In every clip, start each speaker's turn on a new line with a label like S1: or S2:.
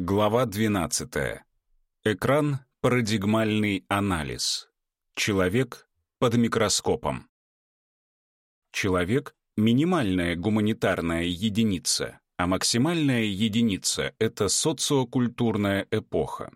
S1: Глава 12. Экран «Парадигмальный анализ». Человек под микроскопом. Человек — минимальная гуманитарная единица, а максимальная единица — это социокультурная эпоха.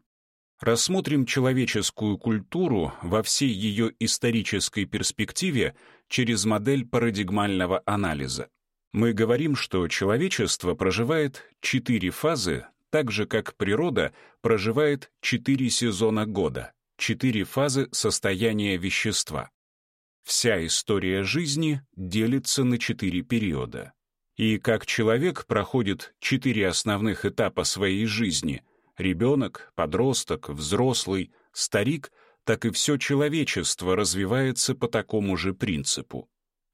S1: Рассмотрим человеческую культуру во всей ее исторической перспективе через модель парадигмального анализа. Мы говорим, что человечество проживает четыре фазы так же, как природа проживает четыре сезона года, четыре фазы состояния вещества. Вся история жизни делится на четыре периода. И как человек проходит четыре основных этапа своей жизни — ребенок, подросток, взрослый, старик — так и все человечество развивается по такому же принципу.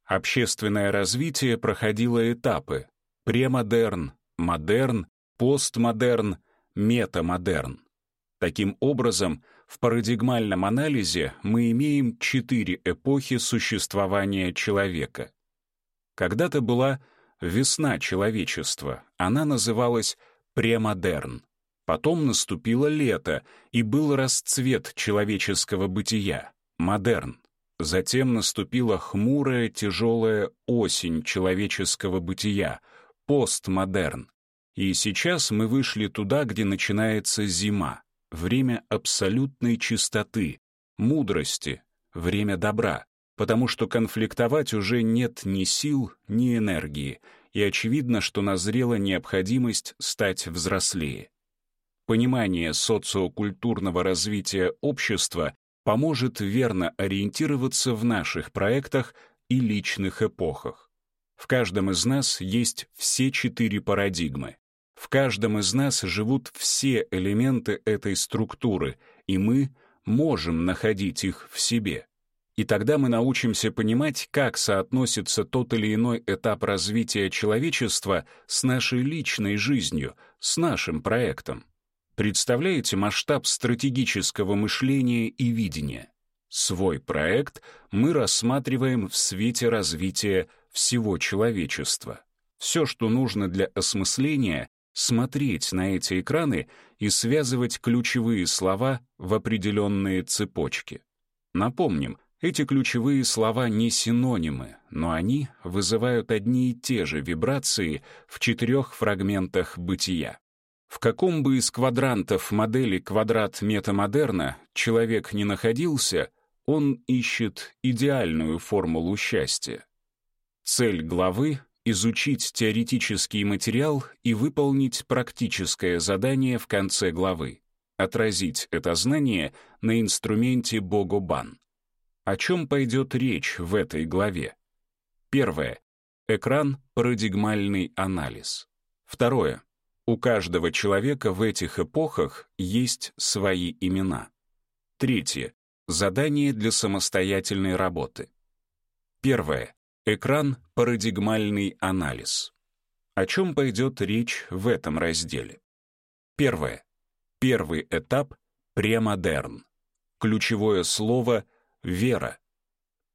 S1: Общественное развитие проходило этапы — премодерн, модерн, постмодерн, метамодерн. Таким образом, в парадигмальном анализе мы имеем четыре эпохи существования человека. Когда-то была весна человечества, она называлась премодерн. Потом наступило лето, и был расцвет человеческого бытия, модерн. Затем наступила хмурая, тяжелая осень человеческого бытия, постмодерн. И сейчас мы вышли туда, где начинается зима, время абсолютной чистоты, мудрости, время добра, потому что конфликтовать уже нет ни сил, ни энергии, и очевидно, что назрела необходимость стать взрослее. Понимание социокультурного развития общества поможет верно ориентироваться в наших проектах и личных эпохах. В каждом из нас есть все четыре парадигмы в каждом из нас живут все элементы этой структуры, и мы можем находить их в себе. И тогда мы научимся понимать, как соотносится тот или иной этап развития человечества с нашей личной жизнью, с нашим проектом. Представляете масштаб стратегического мышления и видения? Свой проект мы рассматриваем в свете развития всего человечества. Все, что нужно для осмысления, смотреть на эти экраны и связывать ключевые слова в определенные цепочки. Напомним, эти ключевые слова не синонимы, но они вызывают одни и те же вибрации в четырех фрагментах бытия. В каком бы из квадрантов модели квадрат метамодерна человек не находился, он ищет идеальную формулу счастья. Цель главы изучить теоретический материал и выполнить практическое задание в конце главы, отразить это знание на инструменте Богобан. О чем пойдет речь в этой главе? Первое. Экран «Парадигмальный анализ». Второе. У каждого человека в этих эпохах есть свои имена. Третье. Задание для самостоятельной работы. Первое. Экран «Парадигмальный анализ». О чем пойдет речь в этом разделе? Первое. Первый этап — премодерн. Ключевое слово — вера.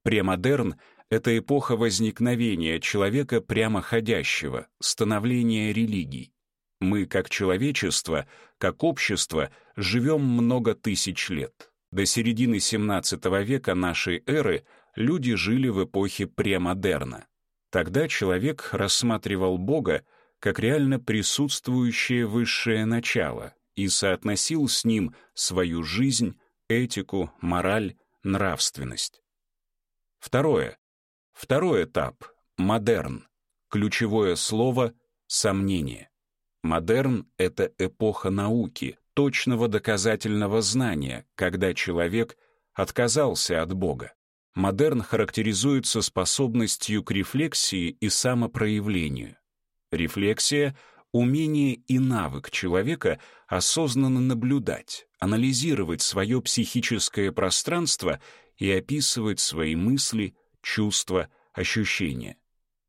S1: Премодерн — это эпоха возникновения человека прямоходящего, становления религий. Мы, как человечество, как общество, живем много тысяч лет. До середины XVII века нашей эры — люди жили в эпохе премодерна. Тогда человек рассматривал Бога как реально присутствующее высшее начало и соотносил с ним свою жизнь, этику, мораль, нравственность. Второе. Второй этап — модерн. Ключевое слово — сомнение. Модерн — это эпоха науки, точного доказательного знания, когда человек отказался от Бога. Модерн характеризуется способностью к рефлексии и самопроявлению. Рефлексия — умение и навык человека осознанно наблюдать, анализировать свое психическое пространство и описывать свои мысли, чувства, ощущения.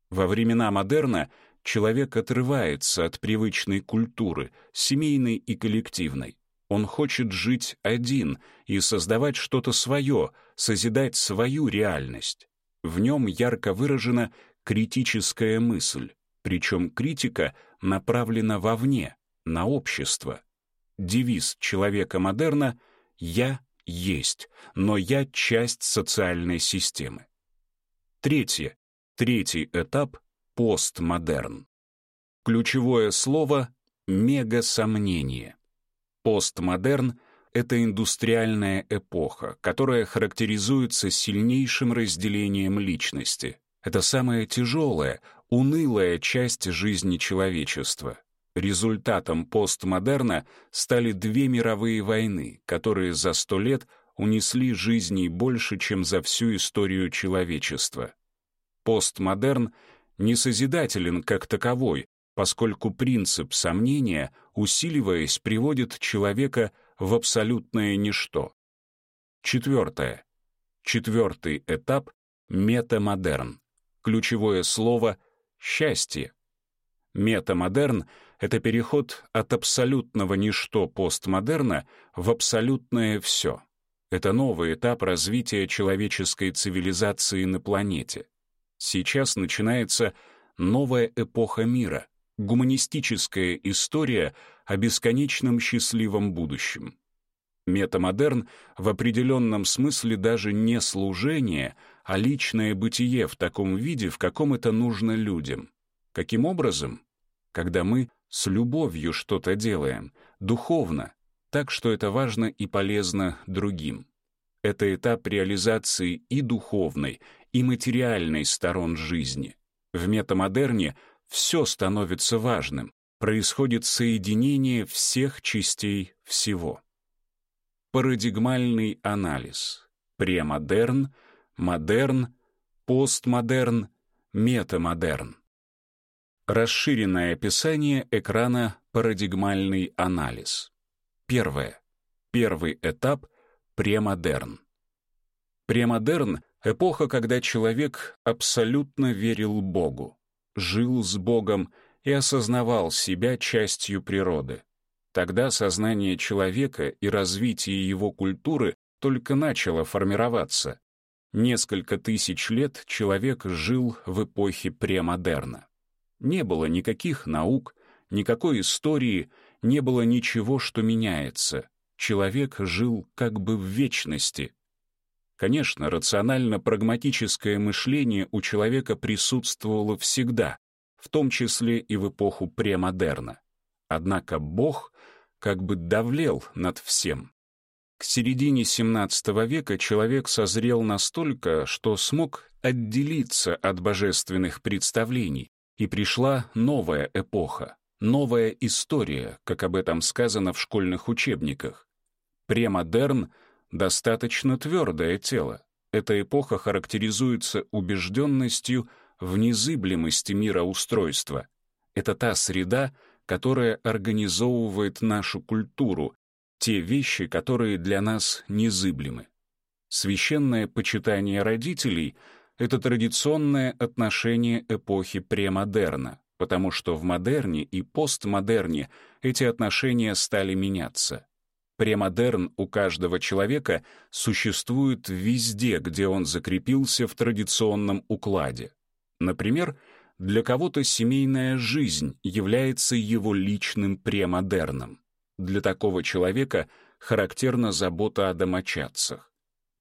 S1: Во времена модерна человек отрывается от привычной культуры, семейной и коллективной. Он хочет жить один и создавать что-то свое, созидать свою реальность. В нем ярко выражена критическая мысль, причем критика направлена вовне, на общество. девиз человека модерна «Я есть, но я часть социальной системы». Третье. Третий этап — постмодерн. Ключевое слово — мегасомнение. Постмодерн — это индустриальная эпоха, которая характеризуется сильнейшим разделением личности. Это самая тяжелая, унылая часть жизни человечества. Результатом постмодерна стали две мировые войны, которые за сто лет унесли жизней больше, чем за всю историю человечества. Постмодерн не созидателен как таковой, поскольку принцип сомнения, усиливаясь, приводит человека в абсолютное ничто. Четвертое. Четвертый этап — метамодерн. Ключевое слово — счастье. Метамодерн — это переход от абсолютного ничто постмодерна в абсолютное все. Это новый этап развития человеческой цивилизации на планете. Сейчас начинается новая эпоха мира, гуманистическая история о бесконечном счастливом будущем. Метамодерн в определенном смысле даже не служение, а личное бытие в таком виде, в каком это нужно людям. Каким образом? когда мы с любовью что-то делаем, духовно, так что это важно и полезно другим. Это этап реализации и духовной, и материальной сторон жизни. В метамодерне все становится важным, происходит соединение всех частей всего. Парадигмальный анализ. Премодерн, модерн, постмодерн, метамодерн. Расширенное описание экрана «Парадигмальный анализ». Первое. Первый этап — премодерн. Премодерн — эпоха, когда человек абсолютно верил Богу, жил с Богом и осознавал себя частью природы. Тогда сознание человека и развитие его культуры только начало формироваться. Несколько тысяч лет человек жил в эпохе премодерна. Не было никаких наук, никакой истории, не было ничего, что меняется. Человек жил как бы в вечности. Конечно, рационально-прагматическое мышление у человека присутствовало всегда, в том числе и в эпоху премодерна. Однако Бог как бы давлел над всем. К середине XVII века человек созрел настолько, что смог отделиться от божественных представлений, и пришла новая эпоха, новая история, как об этом сказано в школьных учебниках. Премодерн — достаточно твердое тело. Эта эпоха характеризуется убежденностью в незыблемости мироустройства. Это та среда, которая организовывает нашу культуру, те вещи, которые для нас незыблемы. Священное почитание родителей — это традиционное отношение эпохи премодерна, потому что в модерне и постмодерне эти отношения стали меняться. Премодерн у каждого человека существует везде, где он закрепился в традиционном укладе. Например, для кого-то семейная жизнь является его личным премодерном. Для такого человека характерна забота о домочадцах.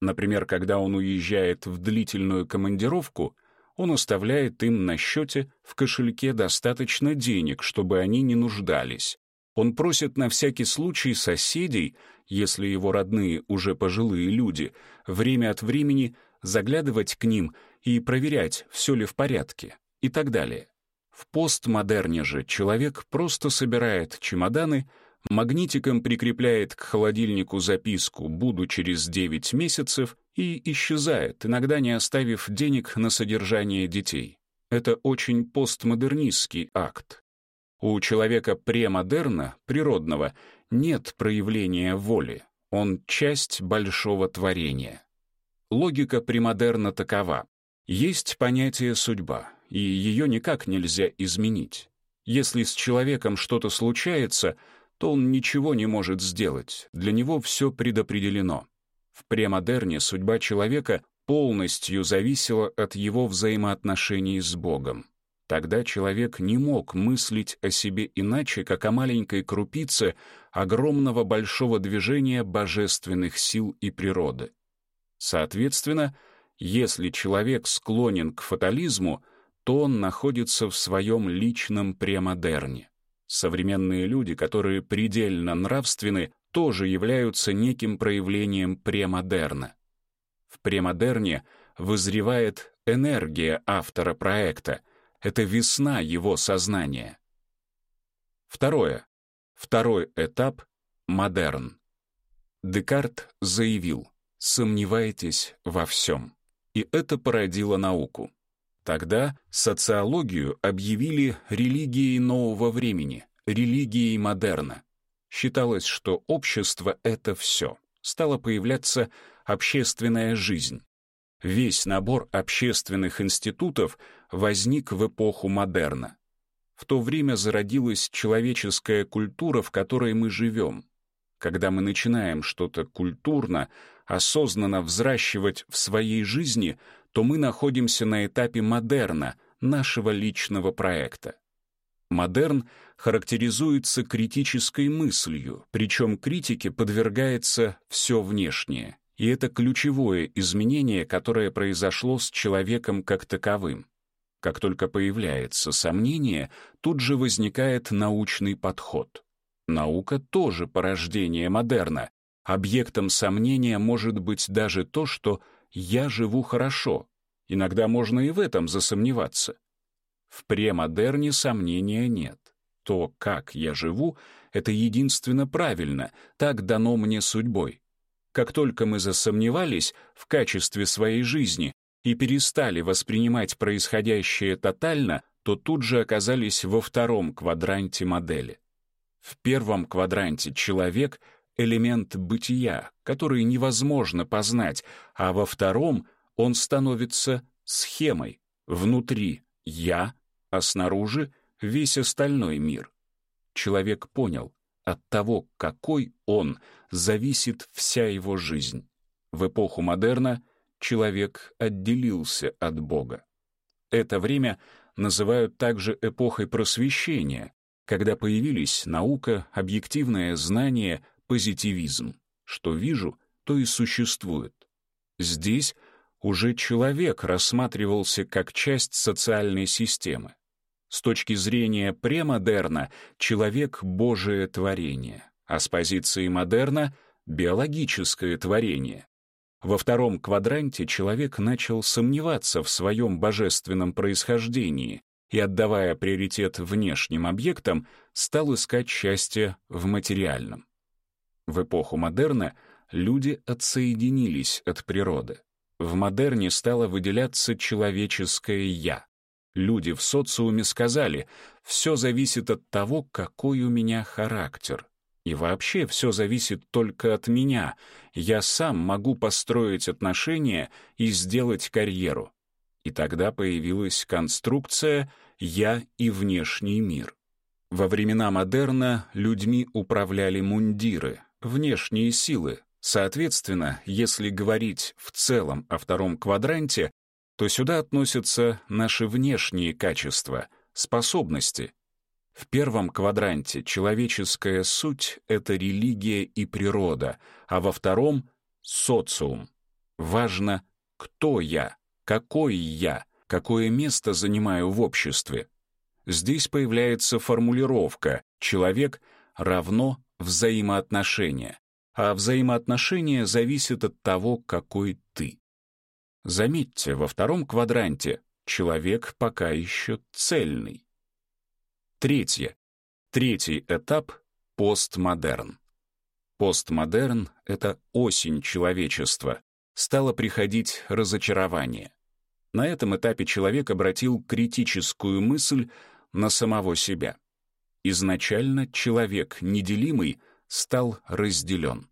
S1: Например, когда он уезжает в длительную командировку, он оставляет им на счете в кошельке достаточно денег, чтобы они не нуждались. Он просит на всякий случай соседей, если его родные уже пожилые люди, время от времени заглядывать к ним и проверять, все ли в порядке, и так далее. В постмодерне же человек просто собирает чемоданы — магнитиком прикрепляет к холодильнику записку «Буду через 9 месяцев» и исчезает, иногда не оставив денег на содержание детей. Это очень постмодернистский акт. У человека премодерна, природного, нет проявления воли, он часть большого творения. Логика премодерна такова. Есть понятие «судьба», и ее никак нельзя изменить. Если с человеком что-то случается — то он ничего не может сделать, для него все предопределено. В премодерне судьба человека полностью зависела от его взаимоотношений с Богом. Тогда человек не мог мыслить о себе иначе, как о маленькой крупице огромного большого движения божественных сил и природы. Соответственно, если человек склонен к фатализму, то он находится в своем личном премодерне. Современные люди, которые предельно нравственны, тоже являются неким проявлением премодерна. В премодерне вызревает энергия автора проекта, это весна его сознания. Второе. Второй этап — модерн. Декарт заявил, сомневайтесь во всем. И это породило науку. Тогда социологию объявили религией нового времени, религией модерна. Считалось, что общество — это все. Стала появляться общественная жизнь. Весь набор общественных институтов возник в эпоху модерна. В то время зародилась человеческая культура, в которой мы живем. Когда мы начинаем что-то культурно, осознанно взращивать в своей жизни, то мы находимся на этапе модерна, нашего личного проекта. Модерн характеризуется критической мыслью, причем критике подвергается все внешнее. И это ключевое изменение, которое произошло с человеком как таковым. Как только появляется сомнение, тут же возникает научный подход. Наука тоже порождение модерна. Объектом сомнения может быть даже то, что «я живу хорошо». Иногда можно и в этом засомневаться. В премодерне сомнения нет. То, как я живу, это единственно правильно, так дано мне судьбой. Как только мы засомневались в качестве своей жизни и перестали воспринимать происходящее тотально, то тут же оказались во втором квадранте модели. В первом квадранте человек — элемент бытия, который невозможно познать, а во втором он становится схемой. Внутри — я, а снаружи — весь остальной мир. Человек понял, от того, какой он, зависит вся его жизнь. В эпоху модерна человек отделился от Бога. Это время называют также эпохой просвещения, когда появились наука, объективное знание, позитивизм. Что вижу, то и существует. Здесь уже человек рассматривался как часть социальной системы. С точки зрения премодерна человек — Божие творение, а с позиции модерна — биологическое творение. Во втором квадранте человек начал сомневаться в своем божественном происхождении и, отдавая приоритет внешним объектам, стал искать счастье в материальном. В эпоху модерна люди отсоединились от природы. В модерне стало выделяться человеческое «я». Люди в социуме сказали, все зависит от того, какой у меня характер. И вообще все зависит только от меня. Я сам могу построить отношения и сделать карьеру. И тогда появилась конструкция «я и внешний мир». Во времена модерна людьми управляли мундиры, внешние силы, Соответственно, если говорить в целом о втором квадранте, то сюда относятся наши внешние качества, способности. В первом квадранте человеческая суть — это религия и природа, а во втором — социум. Важно, кто я, какой я, какое место занимаю в обществе. Здесь появляется формулировка «человек равно взаимоотношения» а взаимоотношения зависят от того, какой ты. Заметьте, во втором квадранте человек пока еще цельный. Третье. Третий этап — постмодерн. Постмодерн — это осень человечества. Стало приходить разочарование. На этом этапе человек обратил критическую мысль на самого себя. Изначально человек неделимый — стал разделен.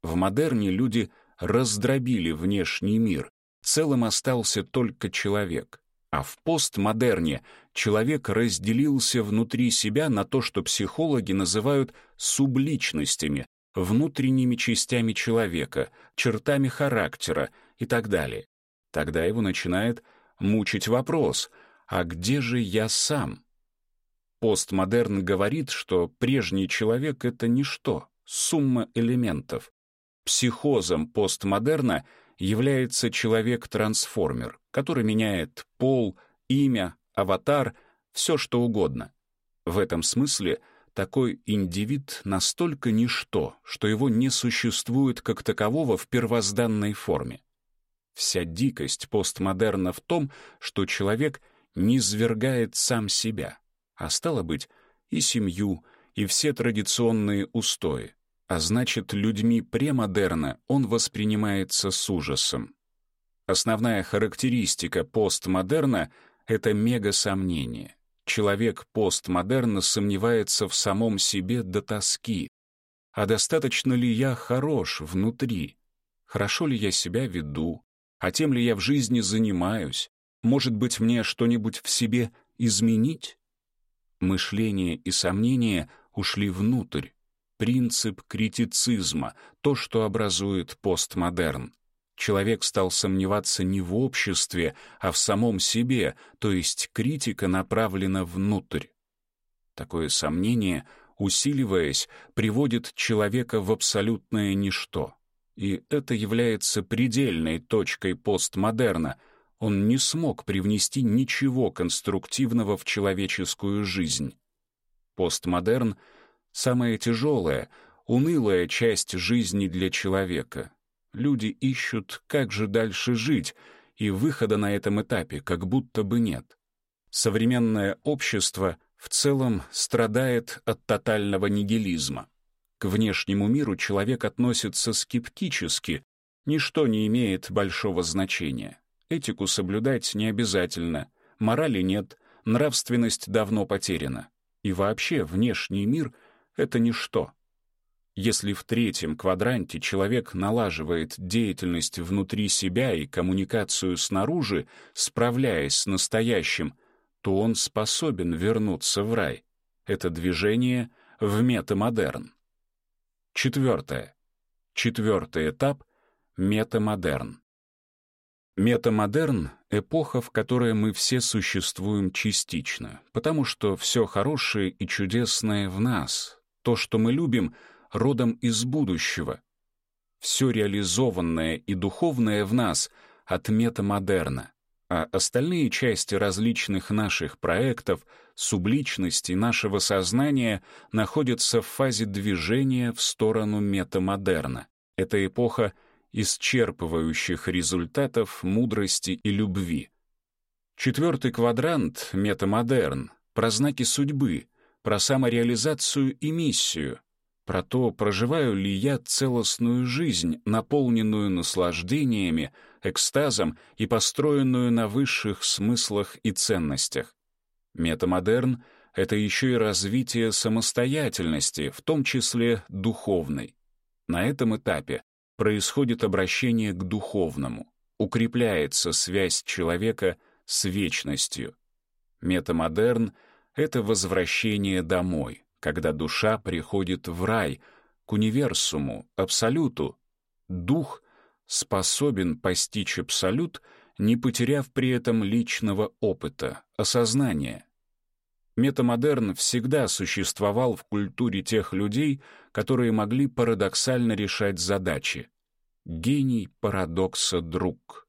S1: В модерне люди раздробили внешний мир, целым остался только человек. А в постмодерне человек разделился внутри себя на то, что психологи называют субличностями, внутренними частями человека, чертами характера и так далее. Тогда его начинает мучить вопрос, а где же я сам? Постмодерн говорит, что прежний человек — это ничто, сумма элементов. Психозом постмодерна является человек-трансформер, который меняет пол, имя, аватар, все что угодно. В этом смысле такой индивид настолько ничто, что его не существует как такового в первозданной форме. Вся дикость постмодерна в том, что человек не свергает сам себя, а стало быть, и семью, и все традиционные устои, а значит, людьми премодерна он воспринимается с ужасом. Основная характеристика постмодерна — это мега-сомнение. Человек постмодерна сомневается в самом себе до тоски. А достаточно ли я хорош внутри? Хорошо ли я себя веду? А тем ли я в жизни занимаюсь? Может быть, мне что-нибудь в себе изменить? Мышление и сомнение ушли внутрь. Принцип критицизма — то, что образует постмодерн. Человек стал сомневаться не в обществе, а в самом себе, то есть критика направлена внутрь. Такое сомнение, усиливаясь, приводит человека в абсолютное ничто. И это является предельной точкой постмодерна. Он не смог привнести ничего конструктивного в человеческую жизнь. Постмодерн — самая тяжелая, унылая часть жизни для человека. Люди ищут, как же дальше жить, и выхода на этом этапе как будто бы нет. Современное общество в целом страдает от тотального нигилизма. К внешнему миру человек относится скептически, ничто не имеет большого значения. Этику соблюдать не обязательно, морали нет, нравственность давно потеряна. И вообще внешний мир — это ничто. Если в третьем квадранте человек налаживает деятельность внутри себя и коммуникацию снаружи, справляясь с настоящим, то он способен вернуться в рай. Это движение в метамодерн. Четвертое. Четвертый этап — метамодерн. Метамодерн — эпоха, в которой мы все существуем частично, потому что все хорошее и чудесное в нас, то, что мы любим, родом из будущего. Все реализованное и духовное в нас от метамодерна а остальные части различных наших проектов, субличности нашего сознания находятся в фазе движения в сторону метамодерна. Это эпоха исчерпывающих результатов мудрости и любви. Четвертый квадрант — метамодерн, про знаки судьбы, про самореализацию и миссию, про то, проживаю ли я целостную жизнь, наполненную наслаждениями, экстазом и построенную на высших смыслах и ценностях. Метамодерн — это еще и развитие самостоятельности, в том числе духовной. На этом этапе происходит обращение к духовному, укрепляется связь человека с вечностью. Метамодерн — это возвращение домой — когда душа приходит в рай, к универсуму, абсолюту. Дух способен постичь абсолют, не потеряв при этом личного опыта, осознания. Метамодерн всегда существовал в культуре тех людей, которые могли парадоксально решать задачи. Гений парадокса друг.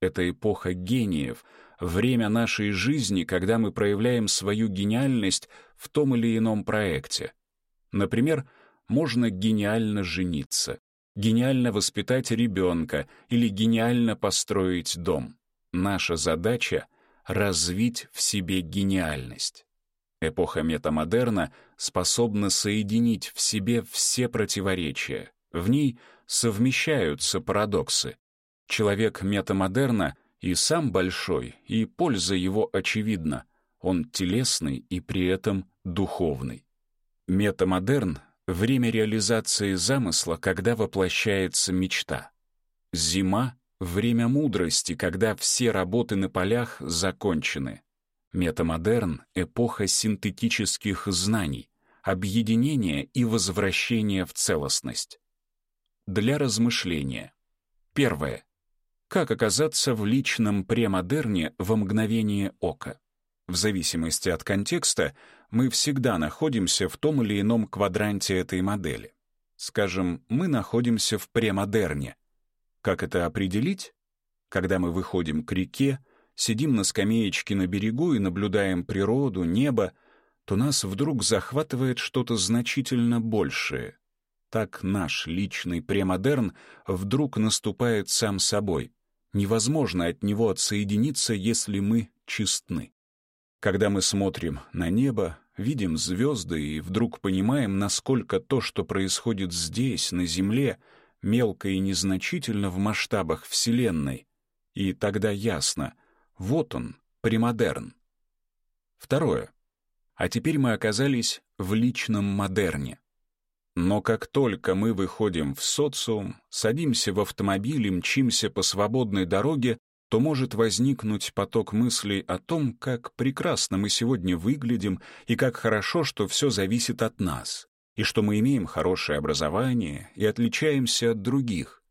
S1: Это эпоха гениев — время нашей жизни, когда мы проявляем свою гениальность в том или ином проекте. Например, можно гениально жениться, гениально воспитать ребенка или гениально построить дом. Наша задача — развить в себе гениальность. Эпоха метамодерна способна соединить в себе все противоречия. В ней совмещаются парадоксы. Человек метамодерна и сам большой, и польза его очевидна. Он телесный и при этом духовный. Метамодерн — время реализации замысла, когда воплощается мечта. Зима — время мудрости, когда все работы на полях закончены. Метамодерн — эпоха синтетических знаний, объединения и возвращения в целостность. Для размышления. Первое. Как оказаться в личном премодерне во мгновение ока? В зависимости от контекста мы всегда находимся в том или ином квадранте этой модели. Скажем, мы находимся в премодерне. Как это определить? Когда мы выходим к реке, сидим на скамеечке на берегу и наблюдаем природу, небо, то нас вдруг захватывает что-то значительно большее. Так наш личный премодерн вдруг наступает сам собой. Невозможно от него отсоединиться, если мы честны. Когда мы смотрим на небо, видим звезды и вдруг понимаем, насколько то, что происходит здесь, на Земле, мелко и незначительно в масштабах Вселенной. И тогда ясно, вот он, премодерн. Второе. А теперь мы оказались в личном модерне. Но как только мы выходим в социум, садимся в автомобиль и мчимся по свободной дороге, то может возникнуть поток мыслей о том, как прекрасно мы сегодня выглядим и как хорошо, что все зависит от нас, и что мы имеем хорошее образование и отличаемся от других.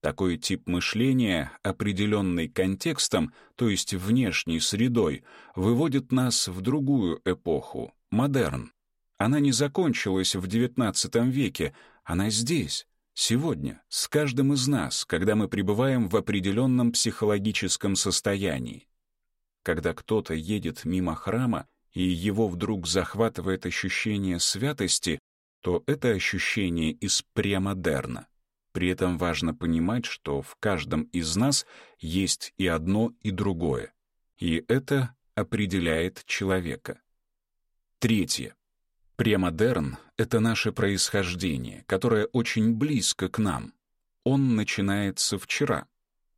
S1: Такой тип мышления, определенный контекстом, то есть внешней средой, выводит нас в другую эпоху — модерн. Она не закончилась в XIX веке, она здесь, Сегодня, с каждым из нас, когда мы пребываем в определенном психологическом состоянии. Когда кто-то едет мимо храма, и его вдруг захватывает ощущение святости, то это ощущение из премодерна. При этом важно понимать, что в каждом из нас есть и одно, и другое. И это определяет человека. Третье. Премодерн — это наше происхождение, которое очень близко к нам. Он начинается вчера.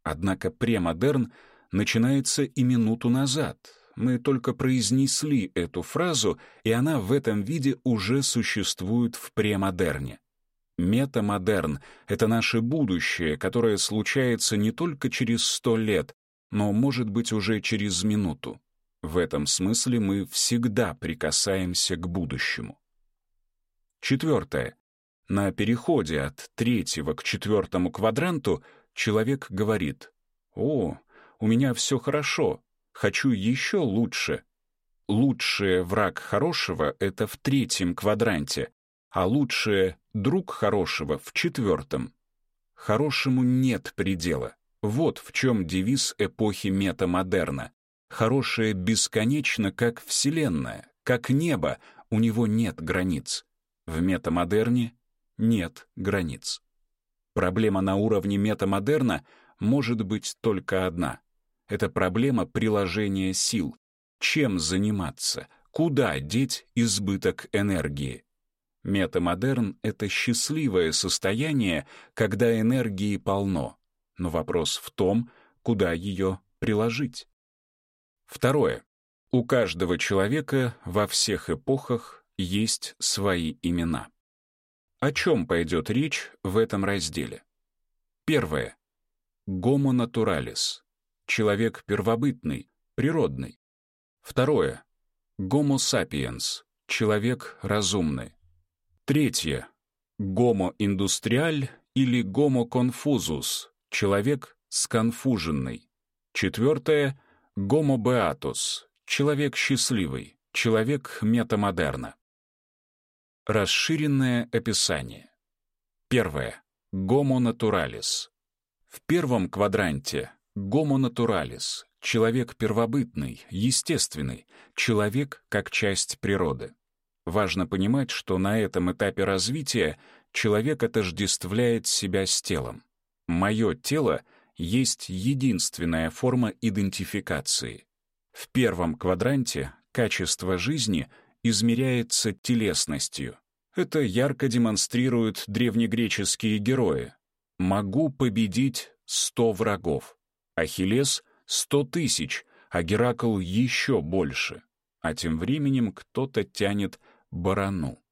S1: Однако премодерн начинается и минуту назад. Мы только произнесли эту фразу, и она в этом виде уже существует в премодерне. Метамодерн — это наше будущее, которое случается не только через сто лет, но, может быть, уже через минуту. В этом смысле мы всегда прикасаемся к будущему. Четвертое. На переходе от третьего к четвертому квадранту человек говорит «О, у меня все хорошо, хочу еще лучше». Лучший враг хорошего — это в третьем квадранте, а лучший друг хорошего — в четвертом. Хорошему нет предела. Вот в чем девиз эпохи метамодерна. Хорошее бесконечно, как Вселенная, как небо, у него нет границ. В метамодерне нет границ. Проблема на уровне метамодерна может быть только одна. Это проблема приложения сил. Чем заниматься? Куда деть избыток энергии? Метамодерн — это счастливое состояние, когда энергии полно. Но вопрос в том, куда ее приложить. Второе. У каждого человека во всех эпохах есть свои имена. О чем пойдет речь в этом разделе? Первое. Гомо натуралис. Человек первобытный, природный. Второе. Гомо сапиенс. Человек разумный. Третье. Гомо индустриаль или гомо конфузус. Человек сконфуженный. Четвертое — Гомо Beatus — человек счастливый, человек метамодерна. Расширенное описание. Первое. Гомо натуралис. В первом квадранте гомо натуралис — человек первобытный, естественный, человек как часть природы. Важно понимать, что на этом этапе развития человек отождествляет себя с телом. Мое тело — есть единственная форма идентификации. В первом квадранте качество жизни измеряется телесностью. Это ярко демонстрируют древнегреческие герои. «Могу победить сто врагов», Ахиллес — сто тысяч, а Геракл еще больше. А тем временем кто-то тянет барану.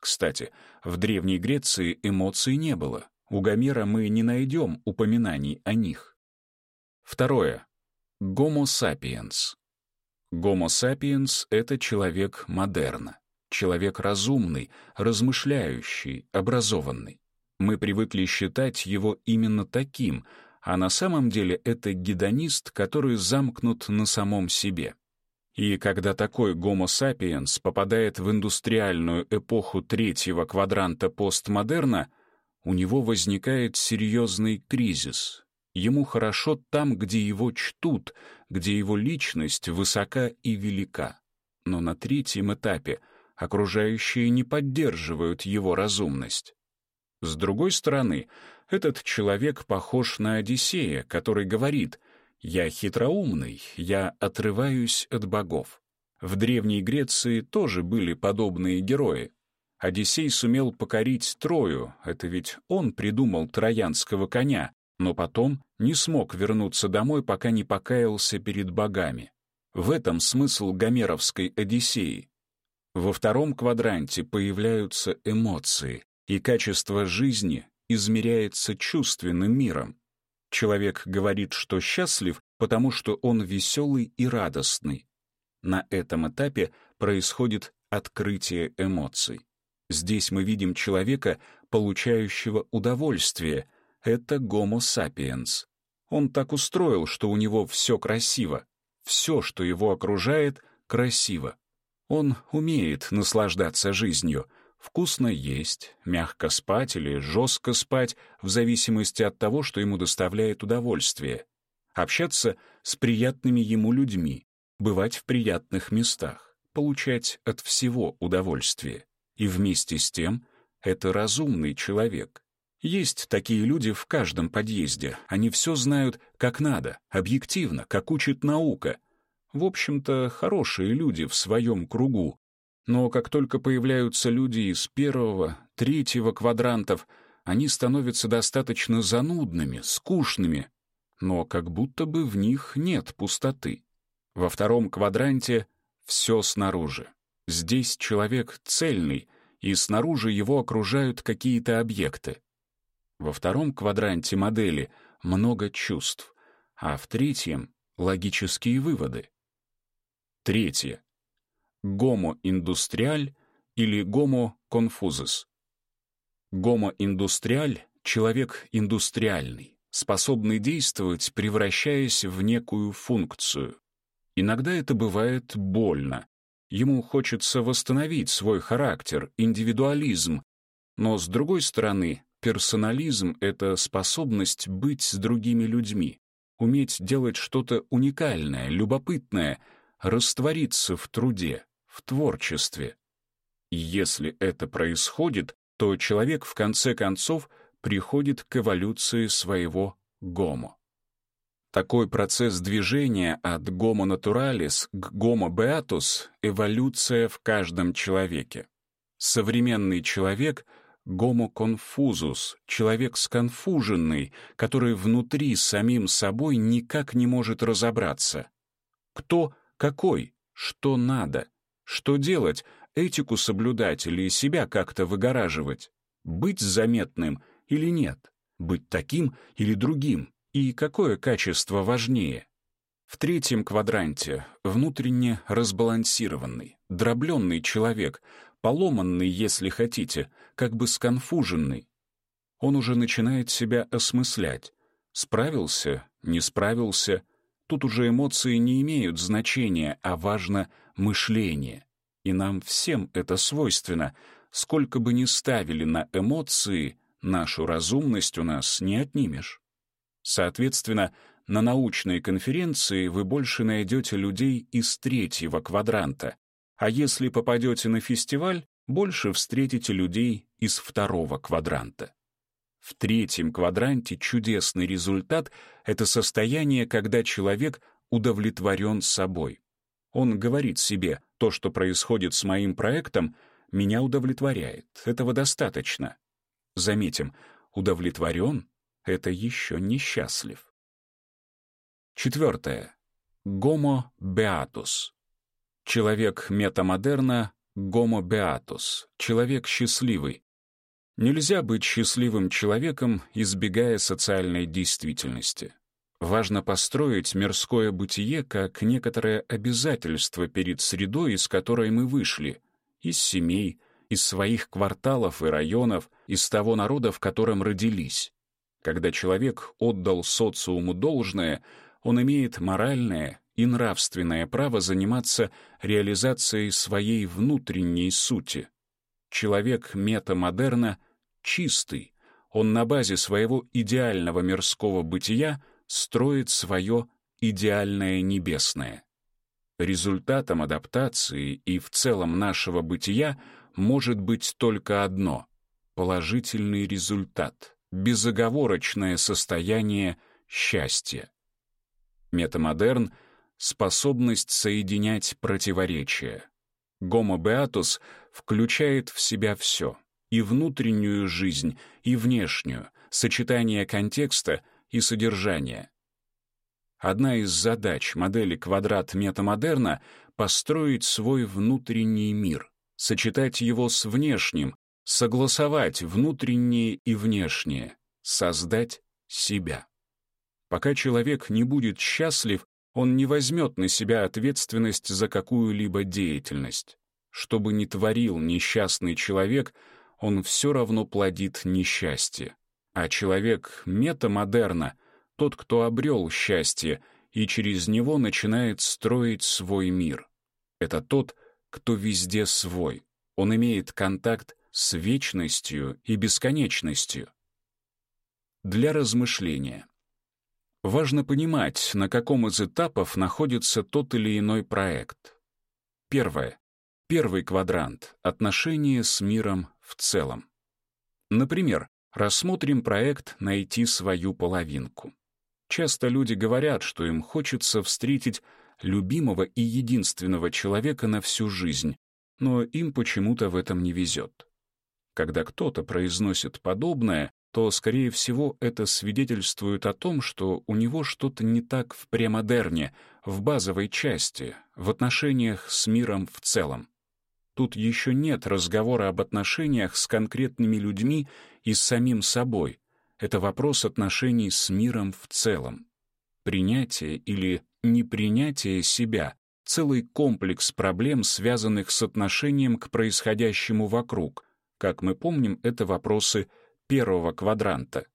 S1: Кстати, в Древней Греции эмоций не было. У Гомера мы не найдем упоминаний о них. Второе. Гомо сапиенс. Гомо сапиенс — это человек модерна, человек разумный, размышляющий, образованный. Мы привыкли считать его именно таким, а на самом деле это гедонист, который замкнут на самом себе. И когда такой гомо сапиенс попадает в индустриальную эпоху третьего квадранта постмодерна, у него возникает серьезный кризис. Ему хорошо там, где его чтут, где его личность высока и велика. Но на третьем этапе окружающие не поддерживают его разумность. С другой стороны, этот человек похож на Одиссея, который говорит «Я хитроумный, я отрываюсь от богов». В Древней Греции тоже были подобные герои. Одиссей сумел покорить Трою, это ведь он придумал троянского коня, но потом не смог вернуться домой, пока не покаялся перед богами. В этом смысл гомеровской Одиссеи. Во втором квадранте появляются эмоции, и качество жизни измеряется чувственным миром. Человек говорит, что счастлив, потому что он веселый и радостный. На этом этапе происходит открытие эмоций. Здесь мы видим человека, получающего удовольствие. Это Homo sapiens. Он так устроил, что у него все красиво. Все, что его окружает, красиво. Он умеет наслаждаться жизнью, вкусно есть, мягко спать или жестко спать, в зависимости от того, что ему доставляет удовольствие, общаться с приятными ему людьми, бывать в приятных местах, получать от всего удовольствие. И вместе с тем это разумный человек. Есть такие люди в каждом подъезде, они все знают как надо, объективно, как учит наука — в общем-то, хорошие люди в своем кругу. Но как только появляются люди из первого, третьего квадрантов, они становятся достаточно занудными, скучными, но как будто бы в них нет пустоты. Во втором квадранте все снаружи. Здесь человек цельный, и снаружи его окружают какие-то объекты. Во втором квадранте модели много чувств, а в третьем — логические выводы. Третье. Гомо-индустриаль или гомо-конфузис. Гомо-индустриаль — человек индустриальный, способный действовать, превращаясь в некую функцию. Иногда это бывает больно. Ему хочется восстановить свой характер, индивидуализм. Но, с другой стороны, персонализм — это способность быть с другими людьми, уметь делать что-то уникальное, любопытное — раствориться в труде, в творчестве. И если это происходит, то человек в конце концов приходит к эволюции своего гомо. Такой процесс движения от гомо натуралис к гомо beatus — эволюция в каждом человеке. Современный человек — гомо конфузус, человек сконфуженный, который внутри самим собой никак не может разобраться. Кто какой? Что надо? Что делать? Этику соблюдать или себя как-то выгораживать? Быть заметным или нет? Быть таким или другим? И какое качество важнее? В третьем квадранте внутренне разбалансированный, дробленный человек, поломанный, если хотите, как бы сконфуженный. Он уже начинает себя осмыслять. Справился, не справился, Тут уже эмоции не имеют значения, а важно мышление. И нам всем это свойственно. Сколько бы ни ставили на эмоции, нашу разумность у нас не отнимешь. Соответственно, на научной конференции вы больше найдете людей из третьего квадранта, а если попадете на фестиваль, больше встретите людей из второго квадранта. В третьем квадранте чудесный результат — это состояние, когда человек удовлетворен собой. Он говорит себе, то, что происходит с моим проектом, меня удовлетворяет, этого достаточно. Заметим, удовлетворен — это еще несчастлив. Четвертое. Гомо beatus. Человек метамодерна — гомо beatus, человек счастливый, Нельзя быть счастливым человеком, избегая социальной действительности. Важно построить мирское бытие как некоторое обязательство перед средой, из которой мы вышли, из семей, из своих кварталов и районов, из того народа, в котором родились. Когда человек отдал социуму должное, он имеет моральное и нравственное право заниматься реализацией своей внутренней сути. Человек метамодерна чистый, он на базе своего идеального мирского бытия строит свое идеальное небесное. Результатом адаптации и в целом нашего бытия может быть только одно — положительный результат, безоговорочное состояние счастья. Метамодерн — способность соединять противоречия. Гомо Беатус включает в себя все — и внутреннюю жизнь, и внешнюю, сочетание контекста и содержания. Одна из задач модели квадрат метамодерна — построить свой внутренний мир, сочетать его с внешним, согласовать внутреннее и внешнее, создать себя. Пока человек не будет счастлив, он не возьмет на себя ответственность за какую-либо деятельность. Что бы ни творил несчастный человек, он все равно плодит несчастье. А человек метамодерна тот, кто обрел счастье и через него начинает строить свой мир. Это тот, кто везде свой. Он имеет контакт с вечностью и бесконечностью. Для размышления. Важно понимать, на каком из этапов находится тот или иной проект. Первое. Первый квадрант — отношения с миром в целом. Например, рассмотрим проект «Найти свою половинку». Часто люди говорят, что им хочется встретить любимого и единственного человека на всю жизнь, но им почему-то в этом не везет. Когда кто-то произносит подобное, то, скорее всего, это свидетельствует о том, что у него что-то не так в премодерне, в базовой части, в отношениях с миром в целом. Тут еще нет разговора об отношениях с конкретными людьми и с самим собой, это вопрос отношений с миром в целом. Принятие или непринятие себя — целый комплекс проблем, связанных с отношением к происходящему вокруг. Как мы помним, это вопросы первого квадранта.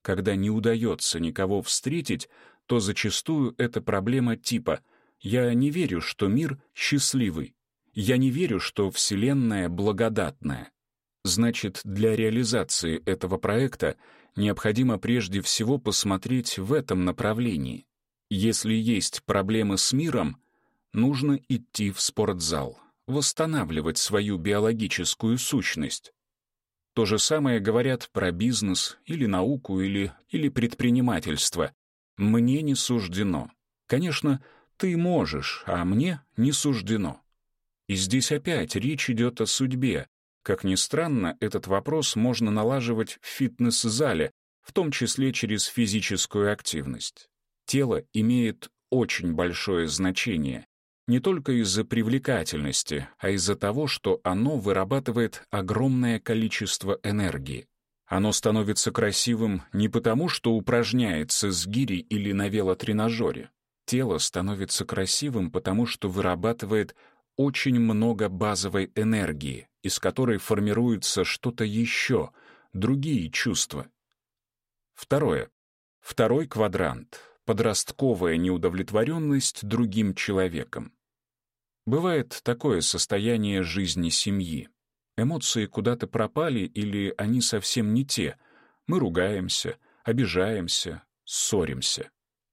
S1: Когда не удается никого встретить, то зачастую это проблема типа «я не верю, что мир счастливый», «я не верю, что Вселенная благодатная». Значит, для реализации этого проекта необходимо прежде всего посмотреть в этом направлении. Если есть проблемы с миром, нужно идти в спортзал, восстанавливать свою биологическую сущность. То же самое говорят про бизнес или науку или, или предпринимательство. Мне не суждено. Конечно, ты можешь, а мне не суждено. И здесь опять речь идет о судьбе, как ни странно, этот вопрос можно налаживать в фитнес-зале, в том числе через физическую активность. Тело имеет очень большое значение, не только из-за привлекательности, а из-за того, что оно вырабатывает огромное количество энергии. Оно становится красивым не потому, что упражняется с гири или на велотренажере. Тело становится красивым, потому что вырабатывает очень много базовой энергии, из которой формируется что-то еще, другие чувства. Второе. Второй квадрант — подростковая неудовлетворенность другим человеком. Бывает такое состояние жизни семьи. Эмоции куда-то пропали или они совсем не те. Мы ругаемся, обижаемся, ссоримся.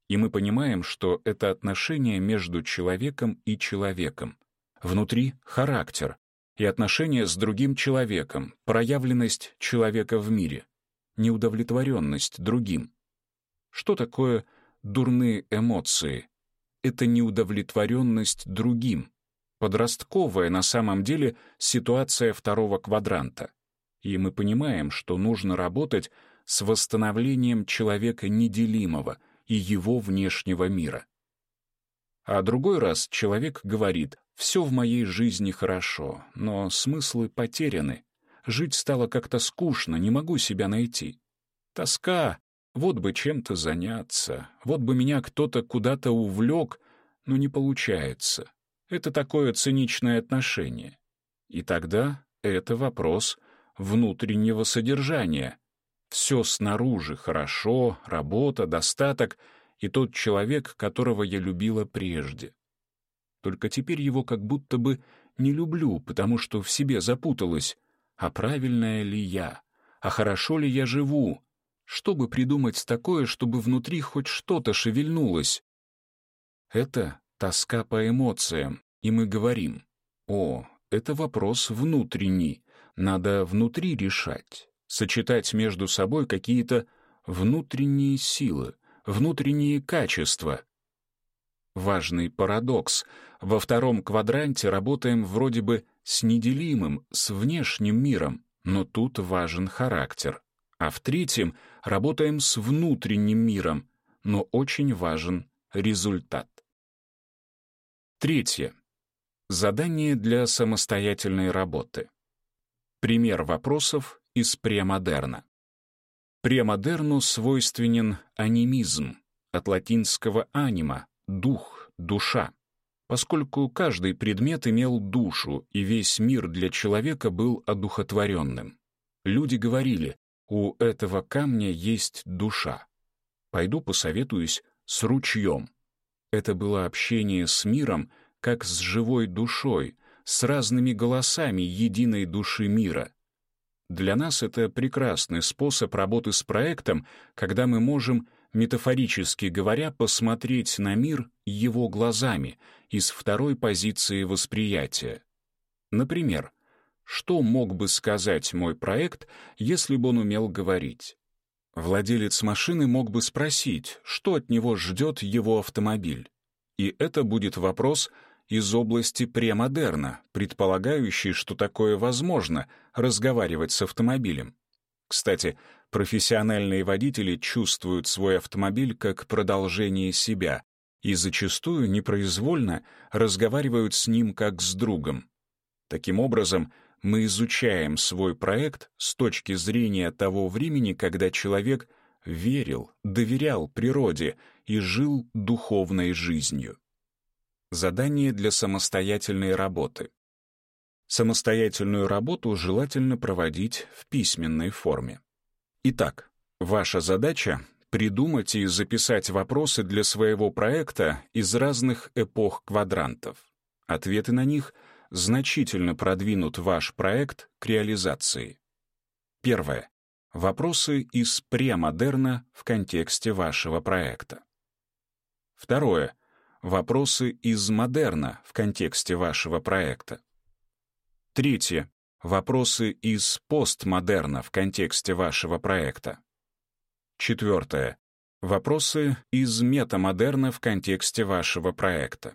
S1: И мы понимаем, что это отношение между человеком и человеком. Внутри — характер, и отношения с другим человеком, проявленность человека в мире, неудовлетворенность другим. Что такое дурные эмоции? Это неудовлетворенность другим, подростковая на самом деле ситуация второго квадранта. И мы понимаем, что нужно работать с восстановлением человека неделимого и его внешнего мира. А другой раз человек говорит все в моей жизни хорошо, но смыслы потеряны. Жить стало как-то скучно, не могу себя найти. Тоска, вот бы чем-то заняться, вот бы меня кто-то куда-то увлек, но не получается. Это такое циничное отношение. И тогда это вопрос внутреннего содержания. Все снаружи хорошо, работа, достаток и тот человек, которого я любила прежде. Только теперь его как будто бы не люблю, потому что в себе запуталась. А правильная ли я? А хорошо ли я живу? Чтобы придумать такое, чтобы внутри хоть что-то шевельнулось? Это тоска по эмоциям, и мы говорим, о, это вопрос внутренний, надо внутри решать, сочетать между собой какие-то внутренние силы, внутренние качества. Важный парадокс. Во втором квадранте работаем вроде бы с неделимым, с внешним миром, но тут важен характер. А в третьем работаем с внутренним миром, но очень важен результат. Третье. Задание для самостоятельной работы. Пример вопросов из премодерна. Премодерну свойственен анимизм, от латинского «анима» — дух, душа, поскольку каждый предмет имел душу, и весь мир для человека был одухотворенным. Люди говорили, у этого камня есть душа. Пойду посоветуюсь с ручьем. Это было общение с миром, как с живой душой, с разными голосами единой души мира. Для нас это прекрасный способ работы с проектом, когда мы можем, метафорически говоря, посмотреть на мир его глазами из второй позиции восприятия. Например, что мог бы сказать мой проект, если бы он умел говорить? Владелец машины мог бы спросить, что от него ждет его автомобиль. И это будет вопрос из области премодерна, предполагающий, что такое возможно — разговаривать с автомобилем. Кстати, профессиональные водители чувствуют свой автомобиль как продолжение себя и зачастую непроизвольно разговаривают с ним как с другом. Таким образом, мы изучаем свой проект с точки зрения того времени, когда человек верил, доверял природе и жил духовной жизнью. Задание для самостоятельной работы. Самостоятельную работу желательно проводить в письменной форме. Итак, ваша задача — придумать и записать вопросы для своего проекта из разных эпох квадрантов. Ответы на них — значительно продвинут ваш проект к реализации. Первое. Вопросы из премодерна в контексте вашего проекта. Второе. Вопросы из модерна в контексте вашего проекта. Третье. Вопросы из постмодерна в контексте вашего проекта. Четвертое. Вопросы из метамодерна в контексте вашего проекта.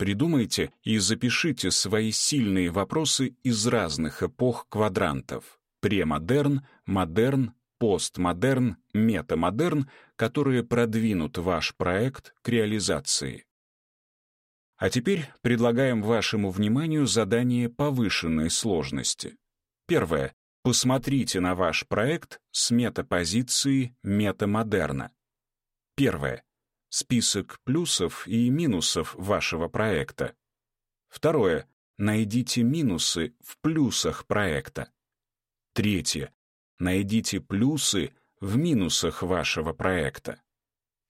S1: Придумайте и запишите свои сильные вопросы из разных эпох квадрантов — премодерн, модерн, постмодерн, метамодерн, которые продвинут ваш проект к реализации. А теперь предлагаем вашему вниманию задание повышенной сложности. Первое. Посмотрите на ваш проект с метапозиции метамодерна. Первое список плюсов и минусов вашего проекта. Второе. Найдите минусы в плюсах проекта. Третье. Найдите плюсы в минусах вашего проекта.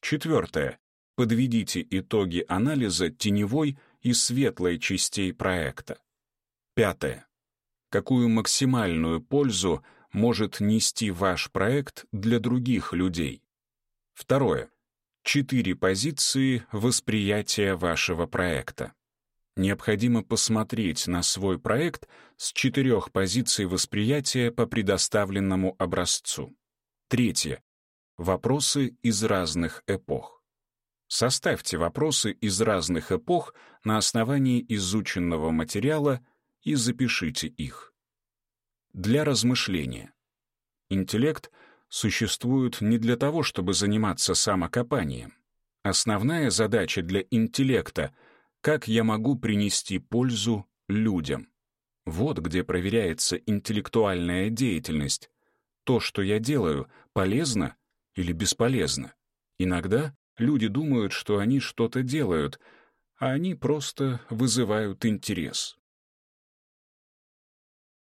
S1: Четвертое. Подведите итоги анализа теневой и светлой частей проекта. Пятое. Какую максимальную пользу может нести ваш проект для других людей? Второе четыре позиции восприятия вашего проекта. Необходимо посмотреть на свой проект с четырех позиций восприятия по предоставленному образцу. Третье. Вопросы из разных эпох. Составьте вопросы из разных эпох на основании изученного материала и запишите их. Для размышления. Интеллект — существуют не для того, чтобы заниматься самокопанием. Основная задача для интеллекта — как я могу принести пользу людям. Вот где проверяется интеллектуальная деятельность. То, что я делаю, полезно или бесполезно. Иногда люди думают, что они что-то делают, а они просто вызывают интерес.